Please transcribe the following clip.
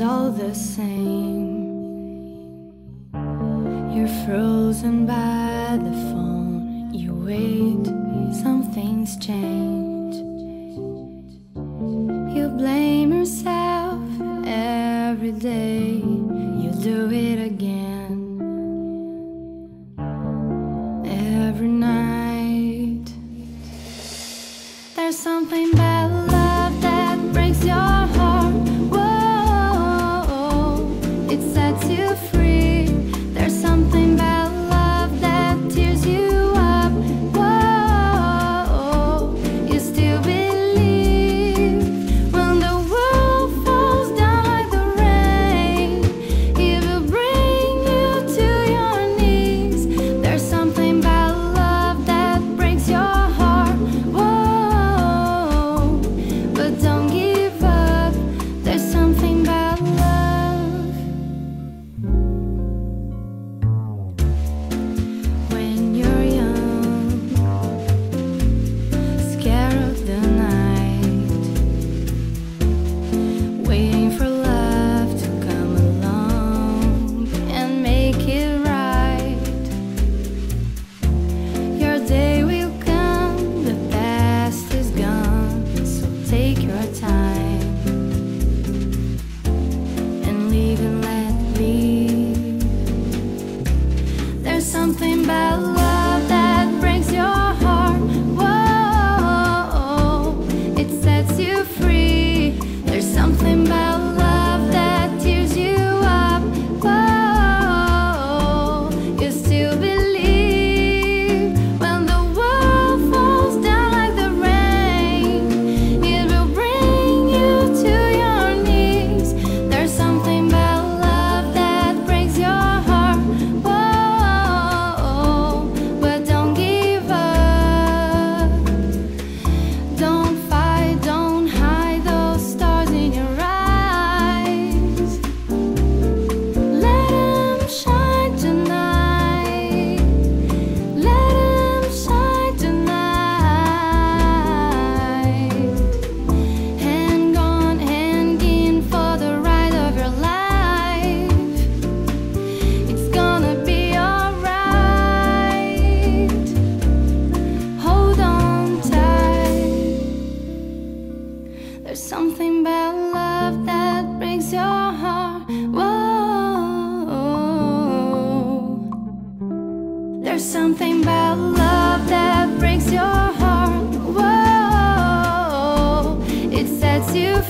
all the same. You're frozen by the phone, you wait, something's changed. You blame yourself every day, you do it again. Every night, there's something that love that breaks your heart. Whoa, there's something about love that breaks your heart. Whoa, it sets you